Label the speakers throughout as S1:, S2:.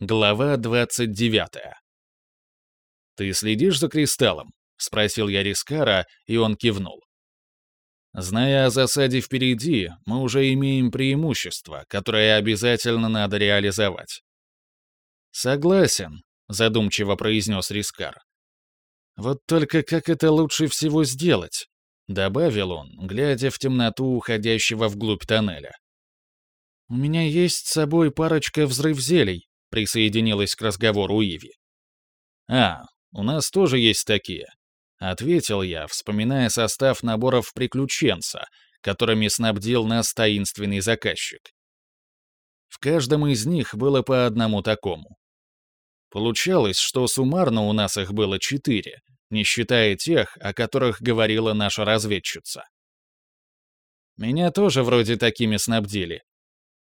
S1: Глава 29. «Ты следишь за кристаллом?» — спросил я Рискара, и он кивнул. «Зная о засаде впереди, мы уже имеем преимущество, которое обязательно надо реализовать». «Согласен», — задумчиво произнес Рискар. «Вот только как это лучше всего сделать?» — добавил он, глядя в темноту уходящего вглубь тоннеля. «У меня есть с собой парочка взрыв зелий, — присоединилась к разговору Иви. «А, у нас тоже есть такие», — ответил я, вспоминая состав наборов приключенца, которыми снабдил нас таинственный заказчик. В каждом из них было по одному такому. Получалось, что суммарно у нас их было четыре, не считая тех, о которых говорила наша разведчица. Меня тоже вроде такими снабдили,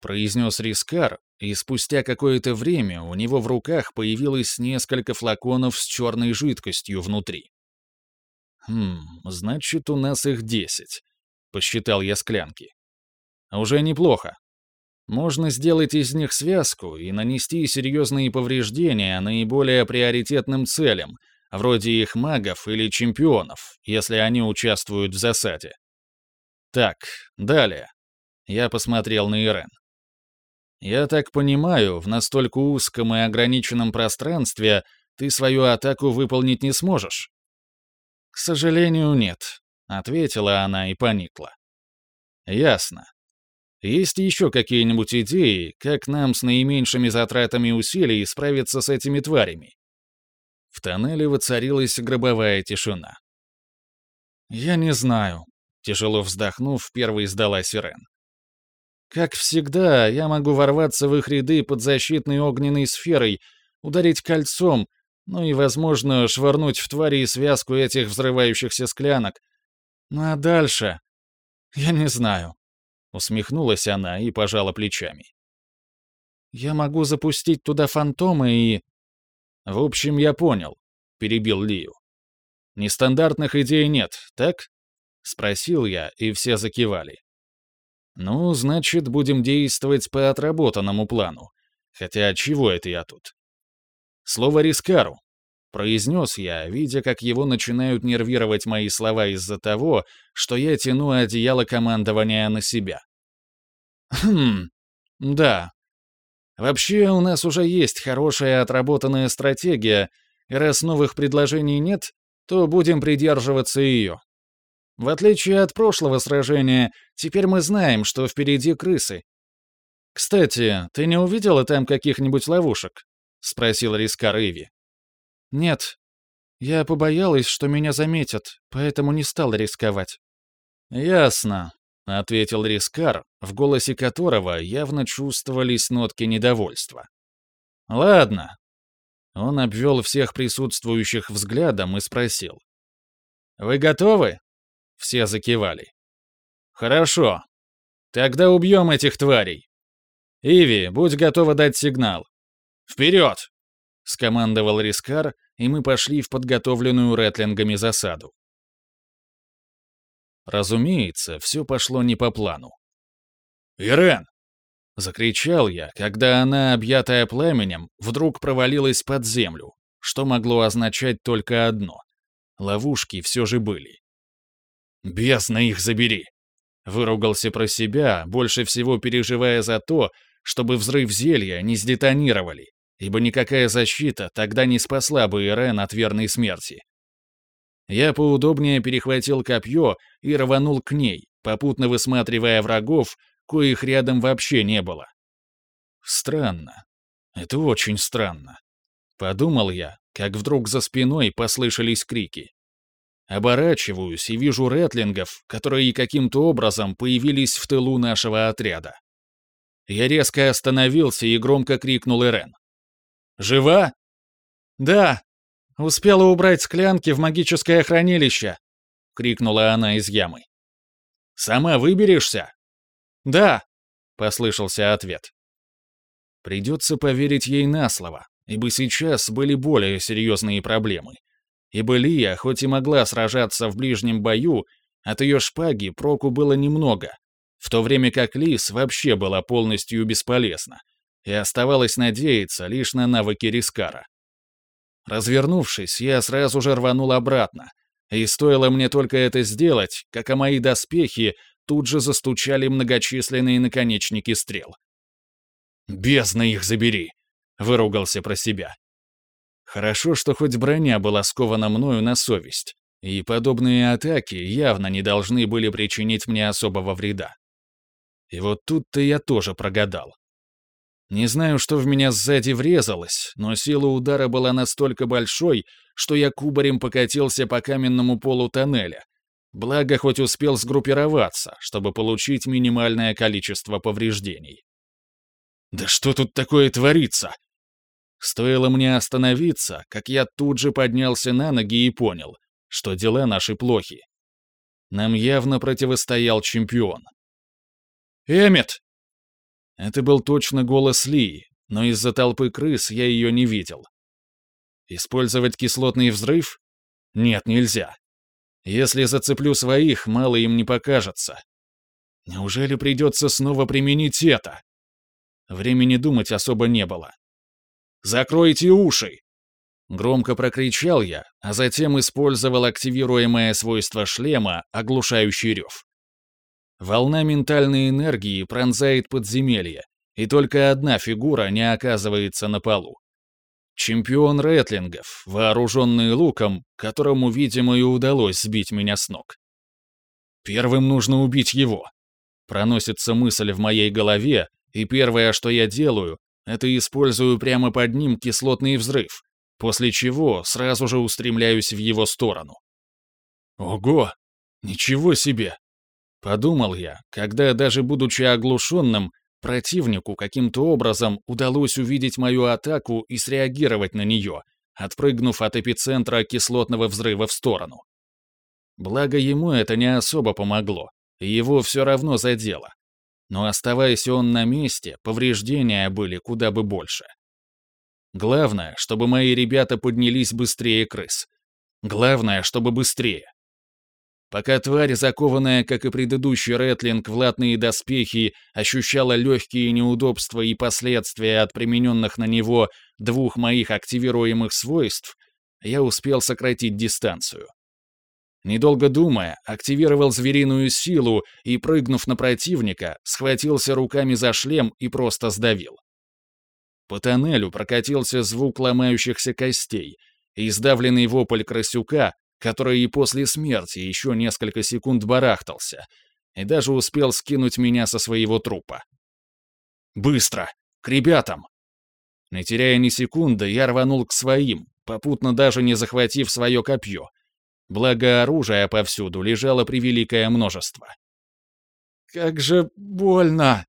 S1: произнес Рискар, и спустя какое-то время у него в руках появилось несколько флаконов с черной жидкостью внутри. «Хм, значит, у нас их десять», — посчитал я склянки. «Уже неплохо. Можно сделать из них связку и нанести серьезные повреждения наиболее приоритетным целям, вроде их магов или чемпионов, если они участвуют в засаде. Так, далее. Я посмотрел на Ирен. Я так понимаю, в настолько узком и ограниченном пространстве ты свою атаку выполнить не сможешь? К сожалению, нет, ответила она и поникла. Ясно. Есть еще какие-нибудь идеи, как нам с наименьшими затратами усилий справиться с этими тварями? В тоннеле воцарилась гробовая тишина. «Я не знаю», — тяжело вздохнув, первой сдала Сирен. Как всегда, я могу ворваться в их ряды под защитной огненной сферой, ударить кольцом, ну и, возможно, швырнуть в твари связку этих взрывающихся склянок. Ну а дальше? Я не знаю. Усмехнулась она и пожала плечами. Я могу запустить туда фантомы и... В общем, я понял, перебил Лию. Нестандартных идей нет, так? Спросил я, и все закивали. Ну, значит, будем действовать по отработанному плану. Хотя чего это я тут? Слово «рискару», — произнес я, видя, как его начинают нервировать мои слова из-за того, что я тяну одеяло командования на себя. Хм, да. Вообще, у нас уже есть хорошая отработанная стратегия, и раз новых предложений нет, то будем придерживаться ее. В отличие от прошлого сражения, теперь мы знаем, что впереди крысы. «Кстати, ты не увидела там каких-нибудь ловушек?» — спросил Рискар Иви. «Нет. Я побоялась, что меня заметят, поэтому не стал рисковать». «Ясно», — ответил Рискар, в голосе которого явно чувствовались нотки недовольства. «Ладно». Он обвел всех присутствующих взглядом и спросил. «Вы готовы?» Все закивали. «Хорошо. Тогда убьем этих тварей. Иви, будь готова дать сигнал. Вперед!» — скомандовал Рискар, и мы пошли в подготовленную ретлингами засаду. Разумеется, все пошло не по плану. «Ирен!» — закричал я, когда она, объятая пламенем, вдруг провалилась под землю, что могло означать только одно — ловушки все же были. «Бесно их забери!» Выругался про себя, больше всего переживая за то, чтобы взрыв зелья не сдетонировали, ибо никакая защита тогда не спасла бы Ирен от верной смерти. Я поудобнее перехватил копье и рванул к ней, попутно высматривая врагов, коих рядом вообще не было. Странно. Это очень странно. Подумал я, как вдруг за спиной послышались крики. Оборачиваюсь и вижу ретлингов, которые каким-то образом появились в тылу нашего отряда. Я резко остановился и громко крикнул Ирен. «Жива?» «Да. Успела убрать склянки в магическое хранилище», — крикнула она из ямы. «Сама выберешься?» «Да», — послышался ответ. Придется поверить ей на слово, ибо сейчас были более серьезные проблемы ибо Лия, хоть и могла сражаться в ближнем бою, от ее шпаги проку было немного, в то время как Лис вообще была полностью бесполезна, и оставалось надеяться лишь на навыки Рискара. Развернувшись, я сразу же рванул обратно, и стоило мне только это сделать, как о мои доспехи тут же застучали многочисленные наконечники стрел. «Бездна их забери!» — выругался про себя. Хорошо, что хоть броня была скована мною на совесть, и подобные атаки явно не должны были причинить мне особого вреда. И вот тут-то я тоже прогадал. Не знаю, что в меня сзади врезалось, но сила удара была настолько большой, что я кубарем покатился по каменному полу тоннеля. Благо, хоть успел сгруппироваться, чтобы получить минимальное количество повреждений. «Да что тут такое творится?» Стоило мне остановиться, как я тут же поднялся на ноги и понял, что дела наши плохи. Нам явно противостоял чемпион. «Эммет!» Это был точно голос Ли, но из-за толпы крыс я ее не видел. Использовать кислотный взрыв? Нет, нельзя. Если зацеплю своих, мало им не покажется. Неужели придется снова применить это? Времени думать особо не было. «Закройте уши!» Громко прокричал я, а затем использовал активируемое свойство шлема «Оглушающий рев». Волна ментальной энергии пронзает подземелье, и только одна фигура не оказывается на полу. Чемпион ретлингов, вооруженный луком, которому, видимо, и удалось сбить меня с ног. Первым нужно убить его. Проносится мысль в моей голове, и первое, что я делаю, это использую прямо под ним кислотный взрыв, после чего сразу же устремляюсь в его сторону. Ого! Ничего себе! Подумал я, когда, даже будучи оглушенным, противнику каким-то образом удалось увидеть мою атаку и среагировать на нее, отпрыгнув от эпицентра кислотного взрыва в сторону. Благо ему это не особо помогло, его все равно задело. Но оставаясь он на месте, повреждения были куда бы больше. Главное, чтобы мои ребята поднялись быстрее крыс. Главное, чтобы быстрее. Пока тварь, закованная, как и предыдущий Ретлинг, в латные доспехи, ощущала легкие неудобства и последствия от примененных на него двух моих активируемых свойств, я успел сократить дистанцию. Недолго думая, активировал звериную силу и, прыгнув на противника, схватился руками за шлем и просто сдавил. По тоннелю прокатился звук ломающихся костей, и сдавленный вопль крысюка который и после смерти еще несколько секунд барахтался, и даже успел скинуть меня со своего трупа. «Быстро! К ребятам!» Не теряя ни секунды, я рванул к своим, попутно даже не захватив свое копье. Благо оружия повсюду лежало превеликое множество. «Как же больно!»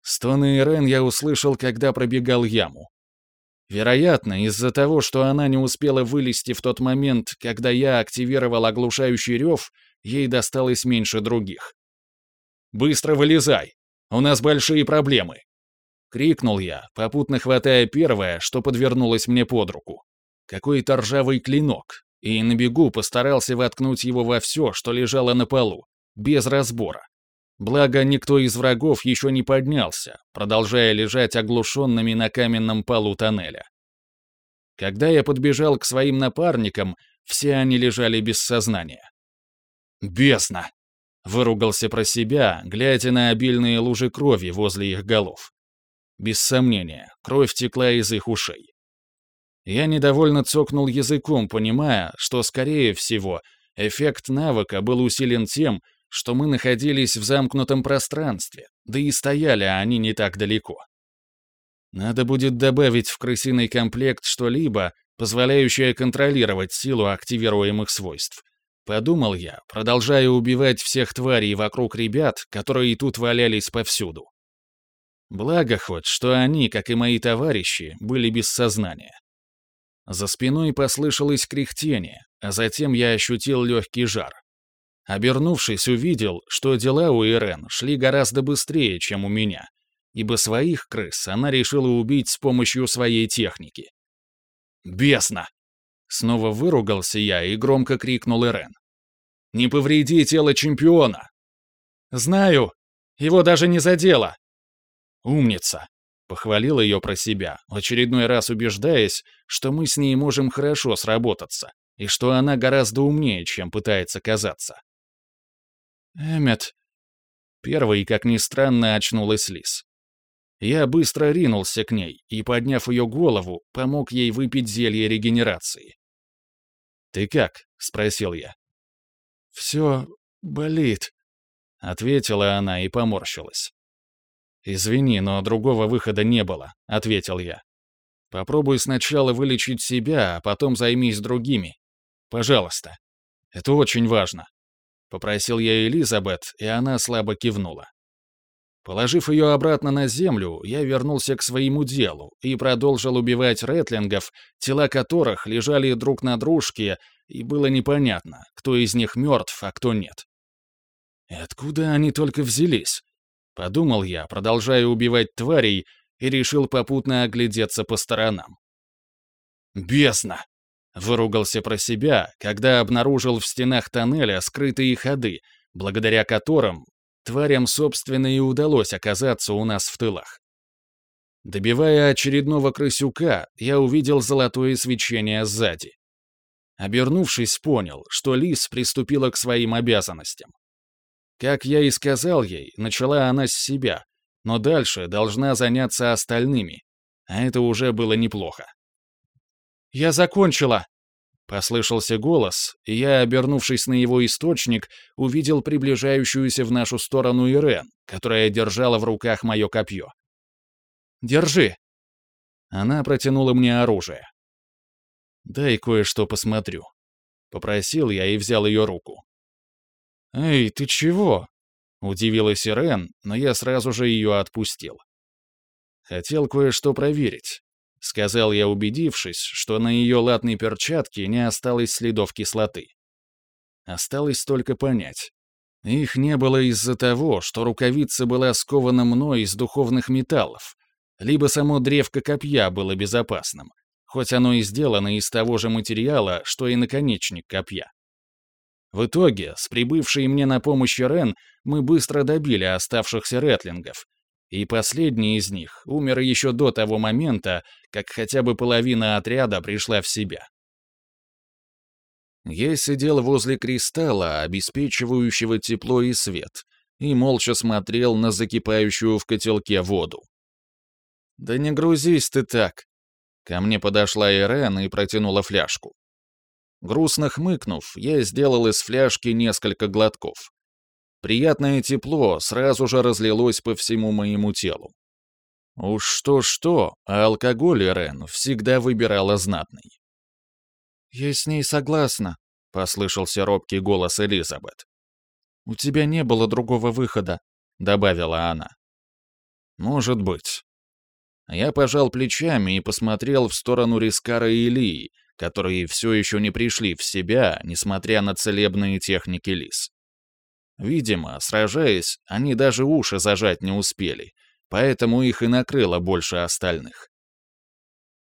S1: Стоны Ирен я услышал, когда пробегал яму. Вероятно, из-за того, что она не успела вылезти в тот момент, когда я активировал оглушающий рев, ей досталось меньше других. «Быстро вылезай! У нас большие проблемы!» — крикнул я, попутно хватая первое, что подвернулось мне под руку. Какой-то ржавый клинок, и на бегу постарался воткнуть его во все, что лежало на полу, без разбора. Благо, никто из врагов еще не поднялся, продолжая лежать оглушенными на каменном полу тоннеля. Когда я подбежал к своим напарникам, все они лежали без сознания. «Бесно!» — выругался про себя, глядя на обильные лужи крови возле их голов. Без сомнения, кровь текла из их ушей. Я недовольно цокнул языком, понимая, что, скорее всего, эффект навыка был усилен тем, что мы находились в замкнутом пространстве, да и стояли они не так далеко. Надо будет добавить в крысиный комплект что-либо, позволяющее контролировать силу активируемых свойств. Подумал я, продолжая убивать всех тварей вокруг ребят, которые тут валялись повсюду. Благо хоть, что они, как и мои товарищи, были без сознания. За спиной послышалось кряхтение, а затем я ощутил легкий жар. Обернувшись, увидел, что дела у Ирен шли гораздо быстрее, чем у меня, ибо своих крыс она решила убить с помощью своей техники. «Бесно!» Снова выругался я и громко крикнул Ирен. «Не повреди тело чемпиона!» «Знаю! Его даже не задело!» «Умница!» — Похвалил ее про себя, в очередной раз убеждаясь, что мы с ней можем хорошо сработаться, и что она гораздо умнее, чем пытается казаться.
S2: «Эммет...»
S1: Первой, как ни странно, очнулась Лис. Я быстро ринулся к ней и, подняв ее голову, помог ей выпить зелье регенерации. «Ты как?» — спросил я.
S2: «Все болит», —
S1: ответила она и поморщилась. «Извини, но другого выхода не было», — ответил я. «Попробуй сначала вылечить себя, а потом займись другими. Пожалуйста. Это очень важно». Попросил я Элизабет, и она слабо кивнула. Положив ее обратно на землю, я вернулся к своему делу и продолжил убивать ретлингов, тела которых лежали друг на дружке, и было непонятно, кто из них мертв, а кто нет. И откуда они только взялись? Подумал я, продолжая убивать тварей, и решил попутно оглядеться по сторонам. «Бесно!» — выругался про себя, когда обнаружил в стенах тоннеля скрытые ходы, благодаря которым тварям, собственно, и удалось оказаться у нас в тылах. Добивая очередного крысюка, я увидел золотое свечение сзади. Обернувшись, понял, что лис приступила к своим обязанностям. Как я и сказал ей, начала она с себя, но дальше должна заняться остальными, а это уже было неплохо.
S2: «Я закончила!»
S1: Послышался голос, и я, обернувшись на его источник, увидел приближающуюся в нашу сторону Ирен, которая держала в руках мое копье.
S2: «Держи!»
S1: Она протянула мне оружие. «Дай кое-что посмотрю», — попросил я и взял ее руку.
S2: «Эй, ты чего?»
S1: — удивилась Ирен, но я сразу же ее отпустил. Хотел кое-что проверить, — сказал я, убедившись, что на ее латной перчатке не осталось следов кислоты. Осталось только понять. Их не было из-за того, что рукавица была скована мной из духовных металлов, либо само древко копья было безопасным, хоть оно и сделано из того же материала, что и наконечник копья. В итоге, с прибывшей мне на помощь Рен, мы быстро добили оставшихся ретлингов, и последний из них умер еще до того момента, как хотя бы половина отряда пришла в себя. Я сидел возле кристалла, обеспечивающего тепло и свет, и молча смотрел на закипающую в котелке воду. «Да не грузись ты так!» Ко мне подошла Ирен и протянула фляжку. Грустно хмыкнув, я сделал из фляжки несколько глотков. Приятное тепло сразу же разлилось по всему моему телу. Уж что-что, а алкоголь Ирен всегда выбирала знатный.
S2: «Я с ней согласна», — послышался робкий голос Элизабет.
S1: «У тебя не было другого выхода», — добавила она. «Может быть». Я пожал плечами и посмотрел в сторону Рискара и Илии, которые все еще не пришли в себя, несмотря на целебные техники лис. Видимо, сражаясь, они даже уши зажать не успели, поэтому их и накрыло больше остальных.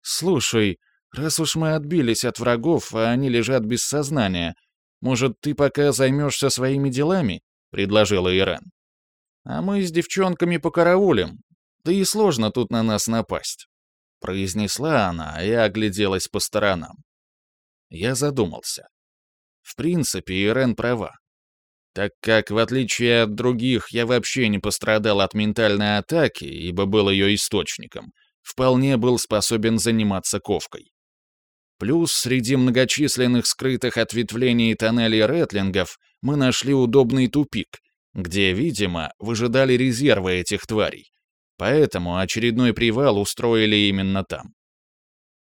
S2: «Слушай, раз уж мы отбились от врагов, а они лежат без сознания, может, ты пока займешься своими делами?» — предложила Ирен. «А мы с девчонками покараулим. Да и сложно тут на нас напасть
S1: произнесла она и огляделась по сторонам. Я задумался. В принципе, Ирен права. Так как, в отличие от других, я вообще не пострадал от ментальной атаки, ибо был ее источником, вполне был способен заниматься ковкой. Плюс среди многочисленных скрытых ответвлений тоннелей ретлингов мы нашли удобный тупик, где, видимо, выжидали резервы этих тварей, Поэтому очередной привал устроили именно там.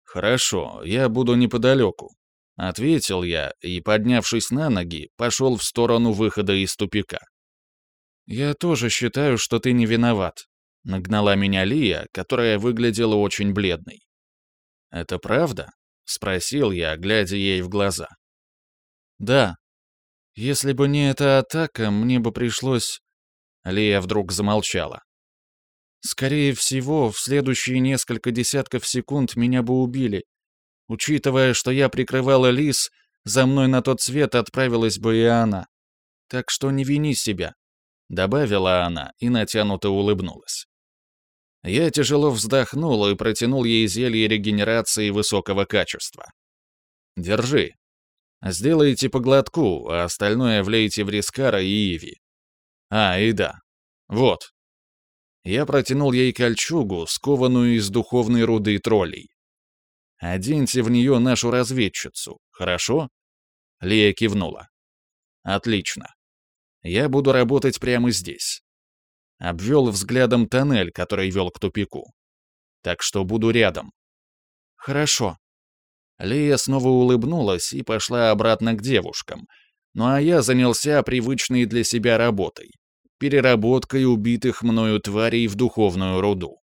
S1: «Хорошо, я буду неподалеку», — ответил я и, поднявшись на ноги, пошел в сторону выхода из тупика.
S2: «Я тоже считаю, что ты не виноват», — нагнала меня Лия, которая выглядела очень бледной.
S1: «Это правда?» — спросил я, глядя ей в глаза.
S2: «Да. Если бы не эта атака, мне бы пришлось...»
S1: Лия вдруг замолчала.
S2: Скорее всего, в следующие несколько десятков секунд меня бы убили. Учитывая, что я прикрывала лис, за мной на тот свет отправилась бы и она. Так что не вини себя», — добавила она и натянуто улыбнулась.
S1: Я тяжело вздохнул и протянул ей зелье регенерации высокого качества. «Держи. Сделайте по глотку, а остальное влейте в Рискара и Иви. А, и да. Вот». Я протянул ей кольчугу, скованную из духовной руды троллей. «Оденьте в нее нашу разведчицу, хорошо?» Лия кивнула. «Отлично. Я буду работать прямо здесь обвел взглядом тоннель, который вел к тупику. Так что буду рядом. Хорошо. Лея снова улыбнулась и пошла обратно к девушкам. Ну а я занялся привычной для себя работой — переработкой убитых мною тварей в духовную руду.